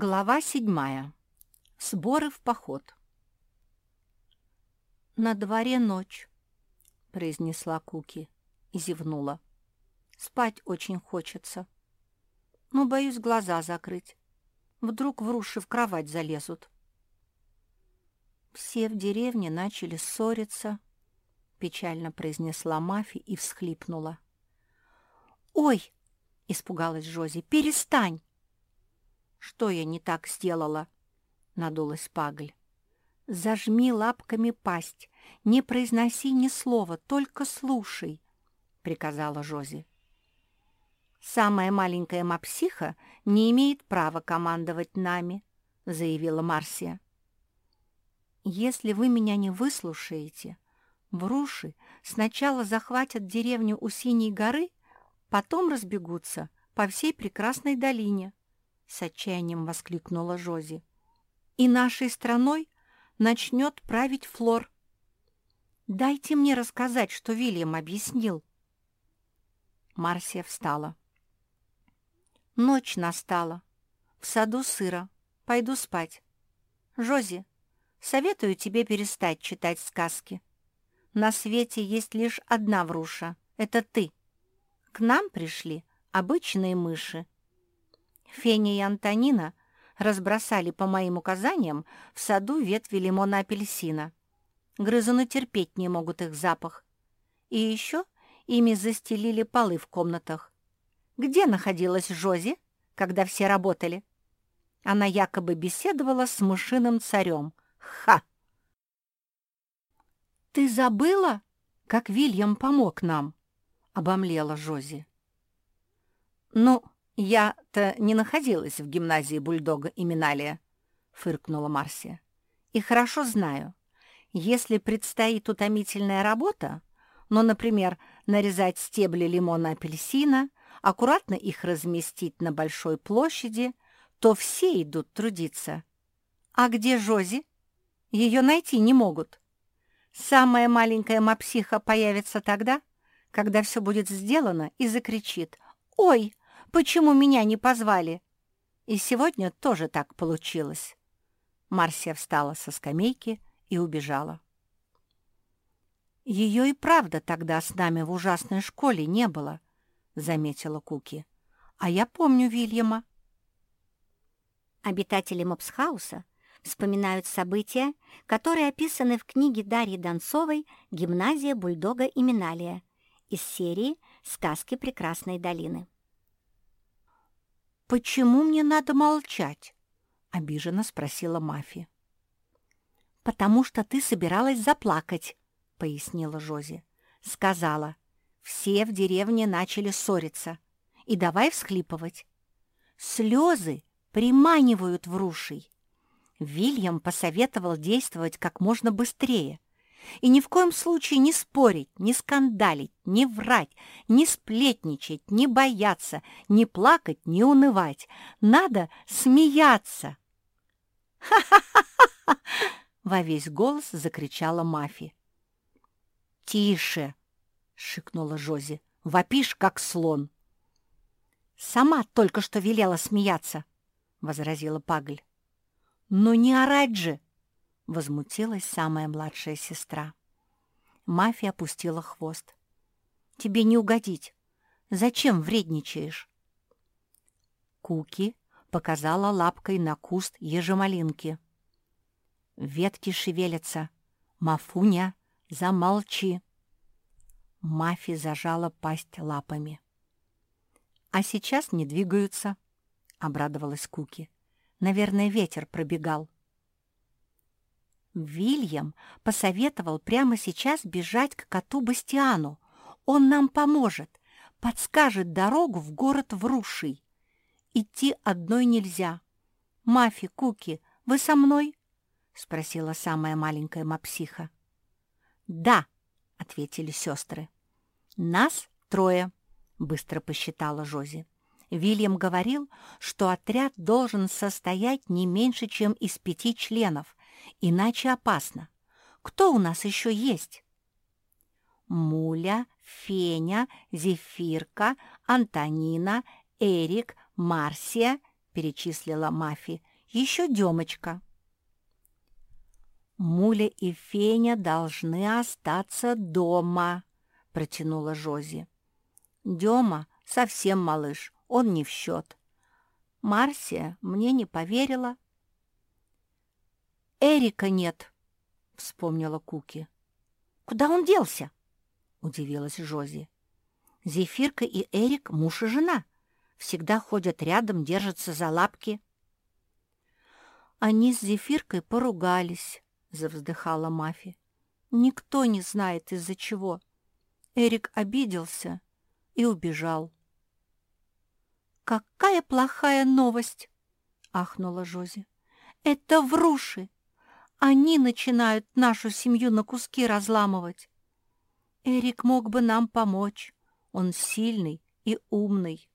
Глава седьмая. Сборы в поход. «На дворе ночь», — произнесла Куки и зевнула. «Спать очень хочется. Но боюсь глаза закрыть. Вдруг вруши в кровать залезут». «Все в деревне начали ссориться», — печально произнесла Мафи и всхлипнула. «Ой!» — испугалась Жози. «Перестань!» «Что я не так сделала?» — надулась Пагль. «Зажми лапками пасть, не произноси ни слова, только слушай», — приказала Жози. «Самая маленькая мапсиха не имеет права командовать нами», — заявила Марсия. «Если вы меня не выслушаете, вруши сначала захватят деревню у Синей горы, потом разбегутся по всей прекрасной долине. — с отчаянием воскликнула Жози. «И нашей страной начнет править Флор. Дайте мне рассказать, что Вильям объяснил». Марсия встала. Ночь настала. В саду сыро. Пойду спать. Жози, советую тебе перестать читать сказки. На свете есть лишь одна вруша. Это ты. К нам пришли обычные мыши. Феня и Антонина разбросали по моим указаниям в саду ветви лимона-апельсина. Грызуны терпеть не могут их запах. И еще ими застелили полы в комнатах. Где находилась Жози, когда все работали? Она якобы беседовала с мышиным царем. Ха! «Ты забыла, как Вильям помог нам?» — обомлела Жози. «Ну, «Я-то не находилась в гимназии бульдога и Миналия», — фыркнула Марсия. «И хорошо знаю, если предстоит утомительная работа, ну, например, нарезать стебли лимона-апельсина, аккуратно их разместить на большой площади, то все идут трудиться. А где Жози? Ее найти не могут. Самая маленькая мапсиха появится тогда, когда все будет сделано, и закричит «Ой!» Почему меня не позвали?» И сегодня тоже так получилось. Марсия встала со скамейки и убежала. «Ее и правда тогда с нами в ужасной школе не было», — заметила Куки. «А я помню Вильяма». Обитатели Мопсхауса вспоминают события, которые описаны в книге Дарьи Донцовой «Гимназия бульдога и Миналия» из серии «Сказки прекрасной долины». «Почему мне надо молчать?» — обиженно спросила Мафи. «Потому что ты собиралась заплакать», — пояснила Жози. Сказала, все в деревне начали ссориться. И давай всхлипывать. Слезы приманивают в рушей. Вильям посоветовал действовать как можно быстрее. И ни в коем случае не спорить, не скандалить, не врать, не сплетничать, не бояться, не плакать, не унывать. Надо смеяться. «Ха-ха-ха!» — во весь голос закричала Мафи. «Тише!» — шикнула Жози. «Вопишь, как слон!» «Сама только что велела смеяться!» — возразила Пагль. «Ну не орать же!» Возмутилась самая младшая сестра. Мафия опустила хвост. «Тебе не угодить. Зачем вредничаешь?» Куки показала лапкой на куст ежемалинки. «Ветки шевелятся. Мафуня, замолчи!» Мафи зажала пасть лапами. «А сейчас не двигаются», — обрадовалась Куки. «Наверное, ветер пробегал». Вильям посоветовал прямо сейчас бежать к коту Бастиану. Он нам поможет, подскажет дорогу в город Вруший. Идти одной нельзя. Мафи, Куки, вы со мной? — спросила самая маленькая мапсиха. «Да», — ответили сестры. «Нас трое», — быстро посчитала Жози. Вильям говорил, что отряд должен состоять не меньше, чем из пяти членов, иначе опасно. Кто у нас еще есть? Муля, Феня, Зефирка, Антонина, Эрик, Марсия — перечислила Мафи. «Еще Демочка». «Муля и Феня должны остаться дома», — протянула Жози. «Дема совсем малыш, он не в счет. Марсия мне не поверила». «Эрика нет», — вспомнила Куки. «Куда он делся?» — удивилась Жози. «Зефирка и Эрик — муж и жена. Всегда ходят рядом, держатся за лапки». «Они с Зефиркой поругались», — завздыхала Мафи. «Никто не знает, из-за чего. Эрик обиделся и убежал». «Какая плохая новость!» — ахнула Жози. «Это вруши! Они начинают нашу семью на куски разламывать. Эрик мог бы нам помочь. Он сильный и умный».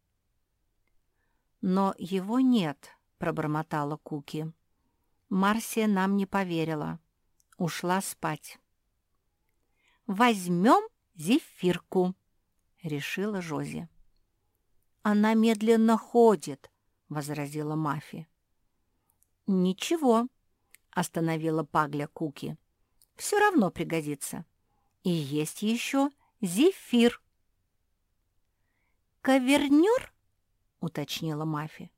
«Но его нет», — пробормотала Куки. Марсия нам не поверила. Ушла спать. «Возьмем зефирку», — решила Жози. «Она медленно ходит», — возразила Мафи. «Ничего», — остановила Пагля Куки. «Все равно пригодится. И есть еще зефир». «Кавернюр?» — уточнила Мафи.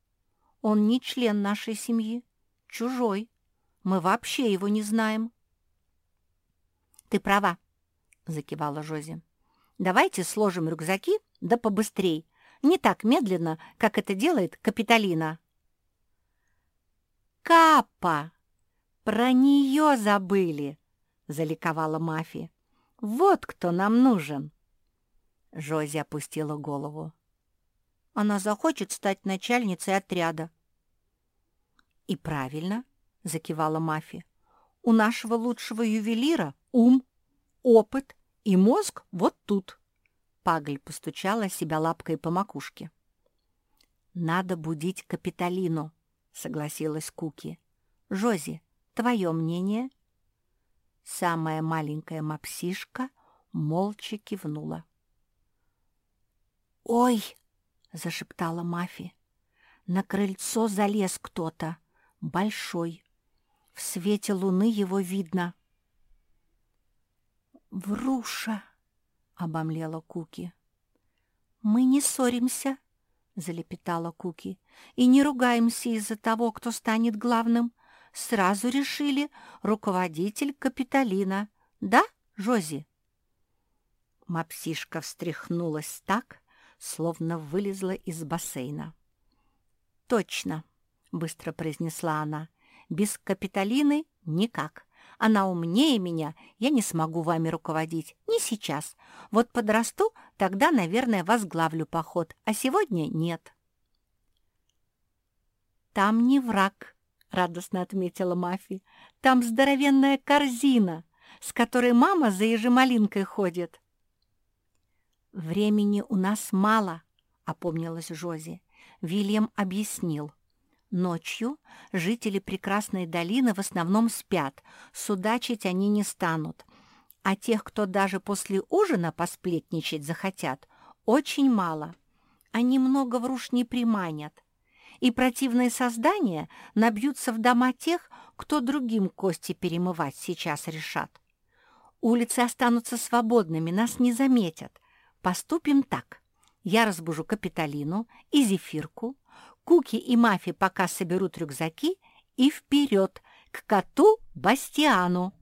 «Он не член нашей семьи, чужой. Мы вообще его не знаем». «Ты права», — закивала Жози. «Давайте сложим рюкзаки, да побыстрей, не так медленно, как это делает Капитолина». «Капа! Про нее забыли!» — заликовала Мафи. «Вот кто нам нужен!» Жози опустила голову. «Она захочет стать начальницей отряда». «И правильно», — закивала Мафи. «У нашего лучшего ювелира ум, опыт и мозг вот тут». Пагль постучала себя лапкой по макушке. «Надо будить Капитолину», — согласилась Куки. «Жози, твое мнение?» Самая маленькая мапсишка молча кивнула. «Ой!» — зашептала Мафи. «На крыльцо залез кто-то, большой. В свете луны его видно». «Вруша!» — обомлела Куки. «Мы не ссоримся», — залепетала Куки, «и не ругаемся из-за того, кто станет главным. Сразу решили руководитель Капитолина. Да, Жози?» Мапсишка встряхнулась так, словно вылезла из бассейна. «Точно», — быстро произнесла она, — «без Капитолины никак. Она умнее меня, я не смогу вами руководить. Не сейчас. Вот подрасту, тогда, наверное, возглавлю поход, а сегодня нет». «Там не враг», — радостно отметила Мафи. «Там здоровенная корзина, с которой мама за ежемалинкой ходит». «Времени у нас мало», — опомнилась Жози. Вильям объяснил. Ночью жители прекрасной долины в основном спят, судачить они не станут, а тех, кто даже после ужина посплетничать захотят, очень мало. Они много вруш не приманят. И противные создания набьются в дома тех, кто другим кости перемывать сейчас решат. Улицы останутся свободными, нас не заметят. Поступим так. Я разбужу Капитолину и Зефирку, Куки и Мафи пока соберут рюкзаки и вперед к коту Бастиану.